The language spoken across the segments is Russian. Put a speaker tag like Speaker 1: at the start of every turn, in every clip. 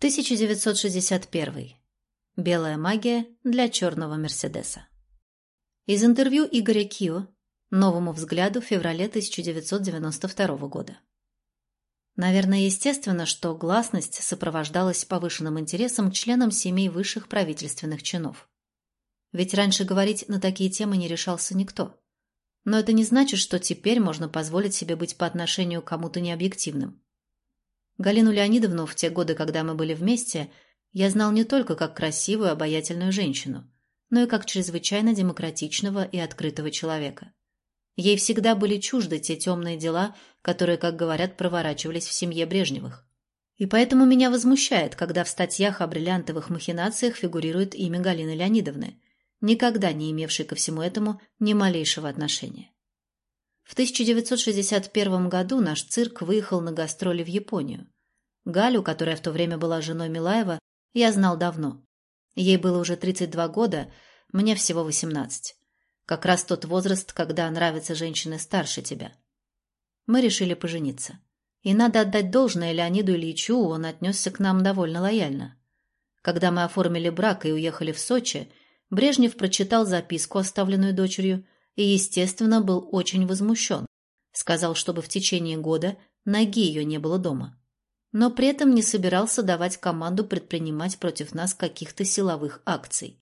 Speaker 1: 1961. Белая магия для черного Мерседеса. Из интервью Игоря Кио «Новому взгляду» в феврале 1992 года. Наверное, естественно, что гласность сопровождалась повышенным интересом членам семей высших правительственных чинов. Ведь раньше говорить на такие темы не решался никто. Но это не значит, что теперь можно позволить себе быть по отношению к кому-то необъективным. Галину Леонидовну в те годы, когда мы были вместе, я знал не только как красивую, обаятельную женщину, но и как чрезвычайно демократичного и открытого человека. Ей всегда были чужды те темные дела, которые, как говорят, проворачивались в семье Брежневых. И поэтому меня возмущает, когда в статьях о бриллиантовых махинациях фигурирует имя Галины Леонидовны, никогда не имевшей ко всему этому ни малейшего отношения. В 1961 году наш цирк выехал на гастроли в Японию. Галю, которая в то время была женой Милаева, я знал давно. Ей было уже 32 года, мне всего 18. Как раз тот возраст, когда нравятся женщины старше тебя. Мы решили пожениться. И надо отдать должное Леониду Ильичу, он отнесся к нам довольно лояльно. Когда мы оформили брак и уехали в Сочи, Брежнев прочитал записку, оставленную дочерью, и, естественно, был очень возмущен. Сказал, чтобы в течение года ноги ее не было дома. Но при этом не собирался давать команду предпринимать против нас каких-то силовых акций.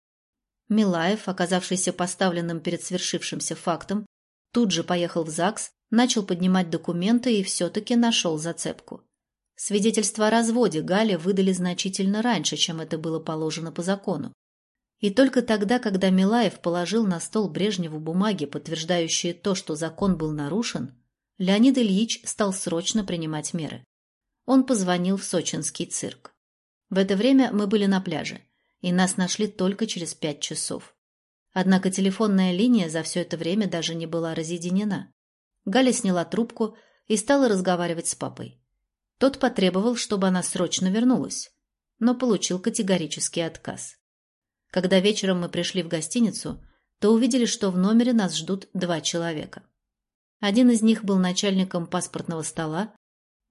Speaker 1: Милаев, оказавшийся поставленным перед свершившимся фактом, тут же поехал в ЗАГС, начал поднимать документы и все-таки нашел зацепку. Свидетельство о разводе Гале выдали значительно раньше, чем это было положено по закону. И только тогда, когда Милаев положил на стол Брежневу бумаги, подтверждающие то, что закон был нарушен, Леонид Ильич стал срочно принимать меры. Он позвонил в сочинский цирк. В это время мы были на пляже, и нас нашли только через пять часов. Однако телефонная линия за все это время даже не была разъединена. Галя сняла трубку и стала разговаривать с папой. Тот потребовал, чтобы она срочно вернулась, но получил категорический отказ. Когда вечером мы пришли в гостиницу, то увидели, что в номере нас ждут два человека. Один из них был начальником паспортного стола,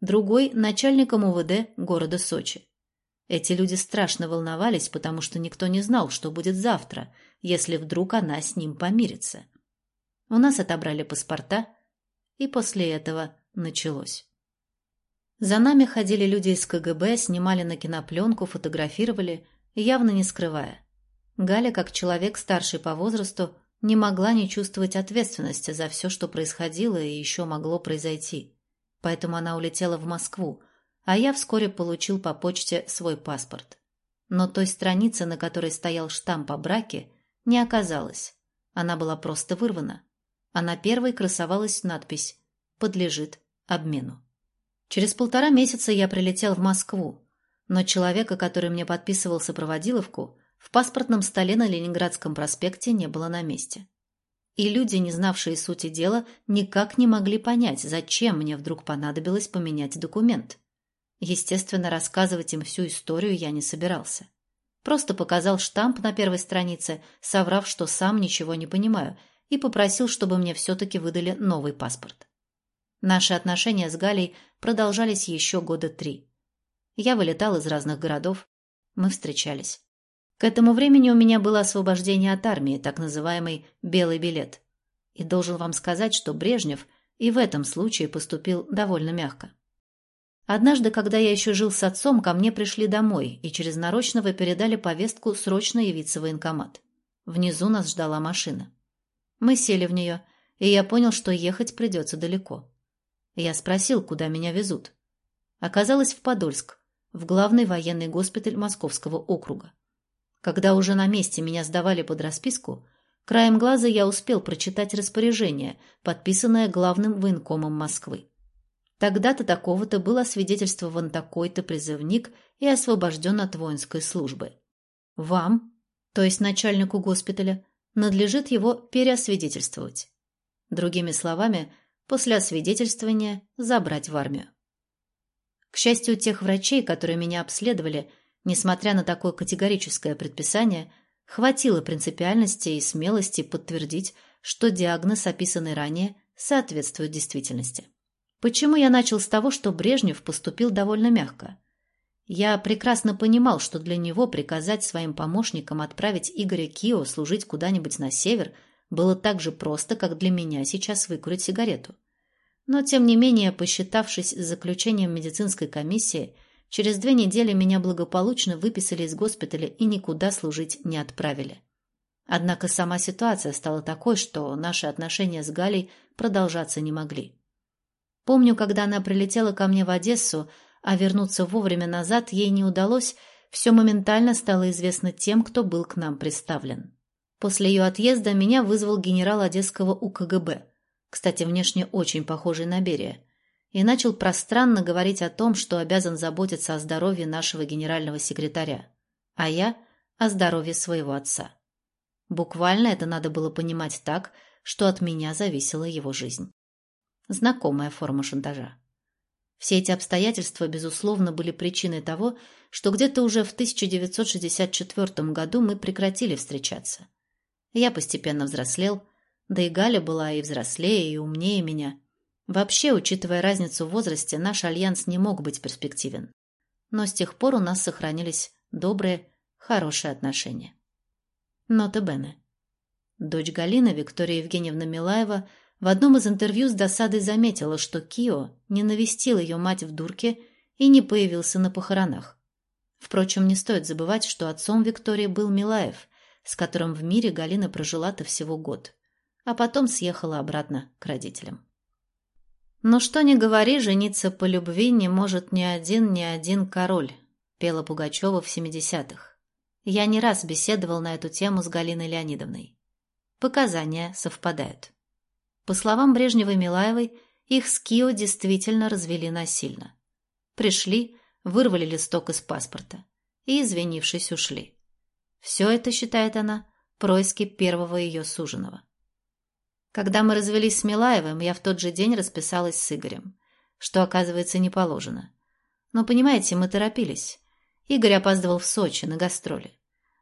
Speaker 1: другой – начальником УВД города Сочи. Эти люди страшно волновались, потому что никто не знал, что будет завтра, если вдруг она с ним помирится. У нас отобрали паспорта, и после этого началось. За нами ходили люди из КГБ, снимали на кинопленку, фотографировали, явно не скрывая. Галя, как человек старший по возрасту, не могла не чувствовать ответственности за все, что происходило и еще могло произойти. Поэтому она улетела в Москву, а я вскоре получил по почте свой паспорт. Но той страницы, на которой стоял штамп о браке, не оказалось. Она была просто вырвана. А на первой красовалась надпись «Подлежит обмену». Через полтора месяца я прилетел в Москву, но человека, который мне подписывал сопроводиловку, в паспортном столе на Ленинградском проспекте не было на месте. И люди, не знавшие сути дела, никак не могли понять, зачем мне вдруг понадобилось поменять документ. Естественно, рассказывать им всю историю я не собирался. Просто показал штамп на первой странице, соврав, что сам ничего не понимаю, и попросил, чтобы мне все-таки выдали новый паспорт. Наши отношения с Галей продолжались еще года три. Я вылетал из разных городов, мы встречались. К этому времени у меня было освобождение от армии, так называемый «белый билет». И должен вам сказать, что Брежнев и в этом случае поступил довольно мягко. Однажды, когда я еще жил с отцом, ко мне пришли домой и через нарочного передали повестку срочно явиться в военкомат. Внизу нас ждала машина. Мы сели в нее, и я понял, что ехать придется далеко. Я спросил, куда меня везут. Оказалось, в Подольск, в главный военный госпиталь Московского округа. Когда уже на месте меня сдавали под расписку, краем глаза я успел прочитать распоряжение, подписанное главным военкомом Москвы. Тогда-то такого-то был освидетельствован такой-то призывник и освобожден от воинской службы. Вам, то есть начальнику госпиталя, надлежит его переосвидетельствовать. Другими словами, после освидетельствования забрать в армию. К счастью, тех врачей, которые меня обследовали, Несмотря на такое категорическое предписание, хватило принципиальности и смелости подтвердить, что диагноз, описанный ранее, соответствует действительности. Почему я начал с того, что Брежнев поступил довольно мягко? Я прекрасно понимал, что для него приказать своим помощникам отправить Игоря Кио служить куда-нибудь на север было так же просто, как для меня сейчас выкурить сигарету. Но, тем не менее, посчитавшись заключением медицинской комиссии, через две недели меня благополучно выписали из госпиталя и никуда служить не отправили. Однако сама ситуация стала такой, что наши отношения с Галей продолжаться не могли. Помню, когда она прилетела ко мне в Одессу, а вернуться вовремя назад ей не удалось, все моментально стало известно тем, кто был к нам представлен. После ее отъезда меня вызвал генерал Одесского УКГБ, кстати, внешне очень похожий на Берия, и начал пространно говорить о том, что обязан заботиться о здоровье нашего генерального секретаря, а я – о здоровье своего отца. Буквально это надо было понимать так, что от меня зависела его жизнь. Знакомая форма шантажа. Все эти обстоятельства, безусловно, были причиной того, что где-то уже в 1964 году мы прекратили встречаться. Я постепенно взрослел, да и Галя была и взрослее, и умнее меня. Вообще, учитывая разницу в возрасте, наш альянс не мог быть перспективен. Но с тех пор у нас сохранились добрые, хорошие отношения. Нота Бене. Дочь Галины, Виктория Евгеньевна Милаева, в одном из интервью с досадой заметила, что Кио не навестил ее мать в дурке и не появился на похоронах. Впрочем, не стоит забывать, что отцом Виктории был Милаев, с которым в мире Галина прожила-то всего год, а потом съехала обратно к родителям. «Но что ни говори, жениться по любви не может ни один, ни один король», пела Пугачева в 70-х. Я не раз беседовал на эту тему с Галиной Леонидовной. Показания совпадают. По словам Брежневой-Милаевой, их с Кио действительно развели насильно. Пришли, вырвали листок из паспорта и, извинившись, ушли. Все это, считает она, происки первого ее суженого. Когда мы развелись с Милаевым, я в тот же день расписалась с Игорем, что, оказывается, не положено. Но, понимаете, мы торопились. Игорь опаздывал в Сочи на гастроли.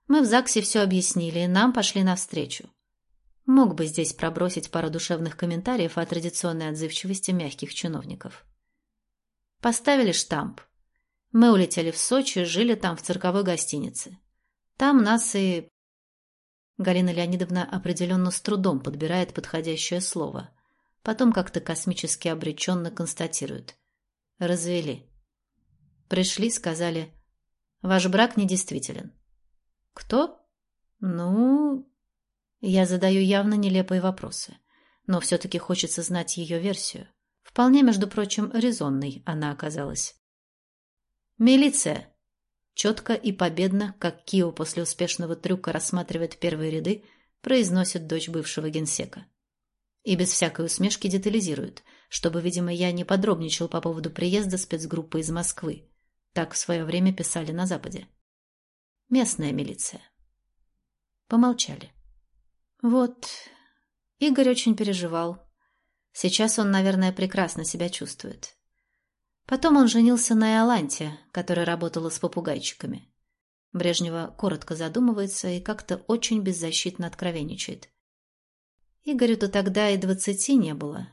Speaker 1: Мы в ЗАГСе все объяснили, и нам пошли навстречу. Мог бы здесь пробросить пару душевных комментариев о традиционной отзывчивости мягких чиновников. Поставили штамп. Мы улетели в Сочи, жили там в цирковой гостинице. Там нас и... Галина Леонидовна определенно с трудом подбирает подходящее слово. Потом как-то космически обреченно констатирует. Развели. Пришли, сказали, ваш брак недействителен. Кто? Ну... Я задаю явно нелепые вопросы, но все-таки хочется знать ее версию. Вполне, между прочим, резонной она оказалась. «Милиция!» Четко и победно, как Кио после успешного трюка рассматривает первые ряды, произносит дочь бывшего генсека. И без всякой усмешки детализирует, чтобы, видимо, я не подробничал по поводу приезда спецгруппы из Москвы. Так в свое время писали на Западе. Местная милиция. Помолчали. Вот. Игорь очень переживал. Сейчас он, наверное, прекрасно себя чувствует. Потом он женился на Иоланте, которая работала с попугайчиками. Брежнева коротко задумывается и как-то очень беззащитно откровенничает. Игорю-то тогда и двадцати не было.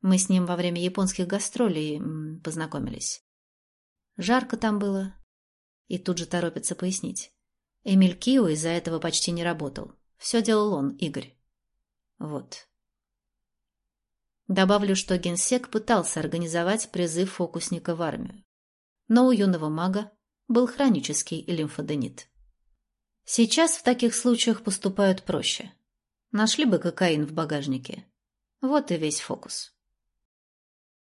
Speaker 1: Мы с ним во время японских гастролей познакомились. Жарко там было, и тут же торопится пояснить. Эмиль Кио из-за этого почти не работал. Все делал он, Игорь. Вот. Добавлю, что генсек пытался организовать призыв фокусника в армию. Но у юного мага был хронический лимфоденит. Сейчас в таких случаях поступают проще. Нашли бы кокаин в багажнике. Вот и весь фокус.